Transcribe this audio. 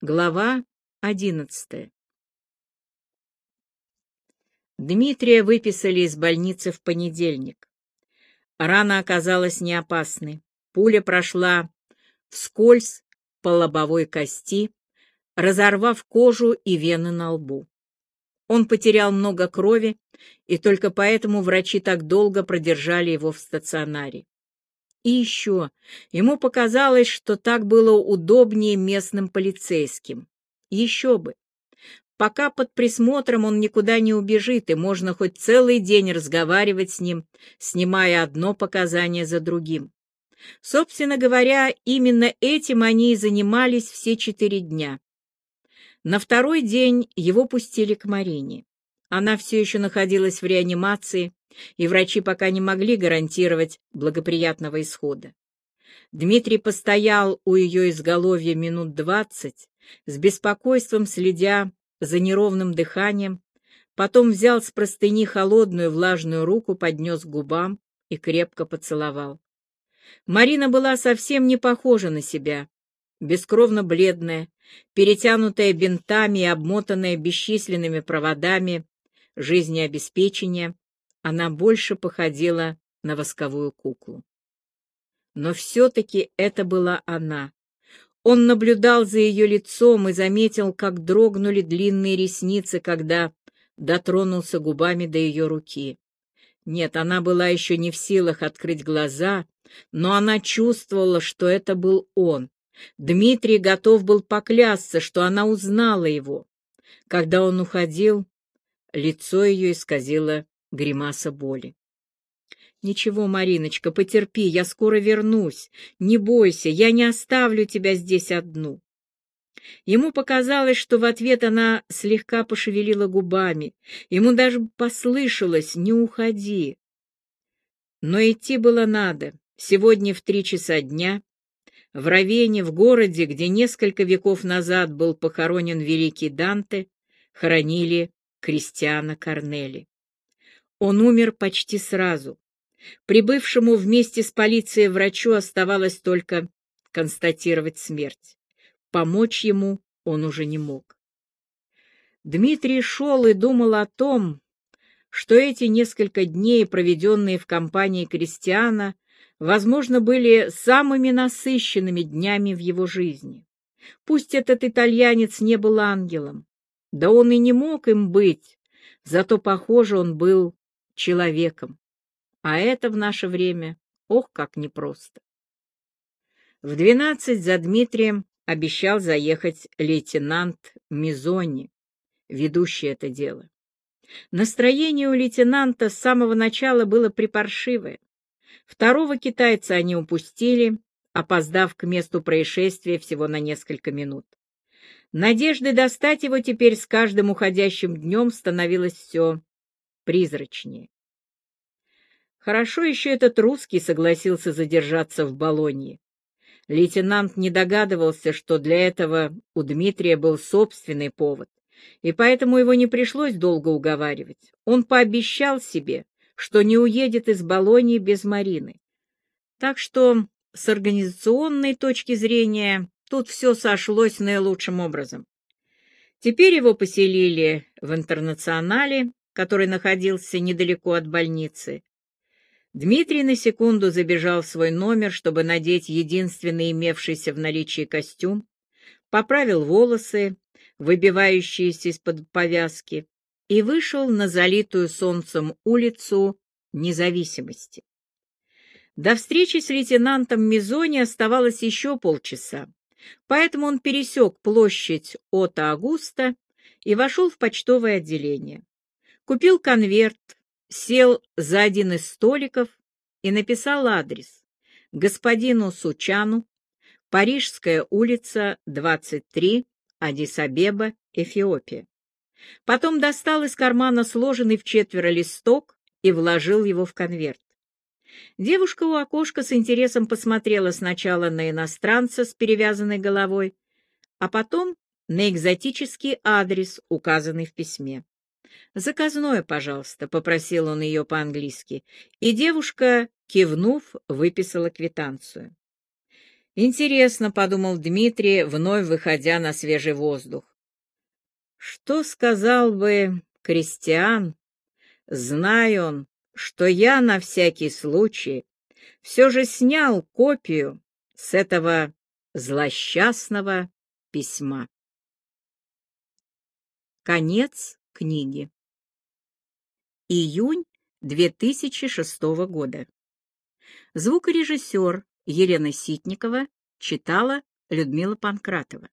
Глава одиннадцатая Дмитрия выписали из больницы в понедельник. Рана оказалась не опасной. Пуля прошла вскользь по лобовой кости, разорвав кожу и вены на лбу. Он потерял много крови, и только поэтому врачи так долго продержали его в стационаре. И еще, ему показалось, что так было удобнее местным полицейским. Еще бы. Пока под присмотром он никуда не убежит, и можно хоть целый день разговаривать с ним, снимая одно показание за другим. Собственно говоря, именно этим они и занимались все четыре дня. На второй день его пустили к Марине. Она все еще находилась в реанимации, и врачи пока не могли гарантировать благоприятного исхода. Дмитрий постоял у ее изголовья минут двадцать, с беспокойством следя за неровным дыханием, потом взял с простыни холодную влажную руку, поднес к губам и крепко поцеловал. Марина была совсем не похожа на себя, бескровно бледная, перетянутая бинтами и обмотанная бесчисленными проводами жизнеобеспечения, она больше походила на восковую куклу. Но все-таки это была она. Он наблюдал за ее лицом и заметил, как дрогнули длинные ресницы, когда дотронулся губами до ее руки. Нет, она была еще не в силах открыть глаза, но она чувствовала, что это был он. Дмитрий готов был поклясться, что она узнала его. Когда он уходил, лицо ее исказило гримаса боли. «Ничего, Мариночка, потерпи, я скоро вернусь. Не бойся, я не оставлю тебя здесь одну». Ему показалось, что в ответ она слегка пошевелила губами. Ему даже послышалось «не уходи». Но идти было надо. Сегодня в три часа дня в Равене, в городе, где несколько веков назад был похоронен великий Данте, хоронили Кристиана Корнели. Он умер почти сразу. Прибывшему вместе с полицией врачу оставалось только констатировать смерть. Помочь ему он уже не мог. Дмитрий шел и думал о том, что эти несколько дней, проведенные в компании Кристиана, возможно, были самыми насыщенными днями в его жизни. Пусть этот итальянец не был ангелом, да он и не мог им быть, зато, похоже, он был человеком. А это в наше время, ох, как непросто. В двенадцать за Дмитрием обещал заехать лейтенант Мизони, ведущий это дело. Настроение у лейтенанта с самого начала было припаршивое. Второго китайца они упустили, опоздав к месту происшествия всего на несколько минут. Надежды достать его теперь с каждым уходящим днем становилось все призрачнее. Хорошо еще этот русский согласился задержаться в Болонье. Лейтенант не догадывался, что для этого у Дмитрия был собственный повод, и поэтому его не пришлось долго уговаривать. Он пообещал себе, что не уедет из Болонии без Марины. Так что с организационной точки зрения тут все сошлось наилучшим образом. Теперь его поселили в интернационале, который находился недалеко от больницы. Дмитрий на секунду забежал в свой номер, чтобы надеть единственный имевшийся в наличии костюм, поправил волосы, выбивающиеся из-под повязки, и вышел на залитую солнцем улицу независимости. До встречи с лейтенантом Мизони оставалось еще полчаса, поэтому он пересек площадь Ота Агуста и вошел в почтовое отделение. Купил конверт, сел за один из столиков и написал адрес господину Сучану, Парижская улица, 23, Адис-Абеба, Эфиопия. Потом достал из кармана сложенный в четверо листок и вложил его в конверт. Девушка у окошка с интересом посмотрела сначала на иностранца с перевязанной головой, а потом на экзотический адрес, указанный в письме. «Заказное, пожалуйста», — попросил он ее по-английски, и девушка, кивнув, выписала квитанцию. Интересно, — подумал Дмитрий, вновь выходя на свежий воздух. Что сказал бы Кристиан, зная он, что я на всякий случай все же снял копию с этого злосчастного письма. Конец книги. Июнь 2006 года. Звукорежиссер Елена Ситникова читала Людмила Панкратова.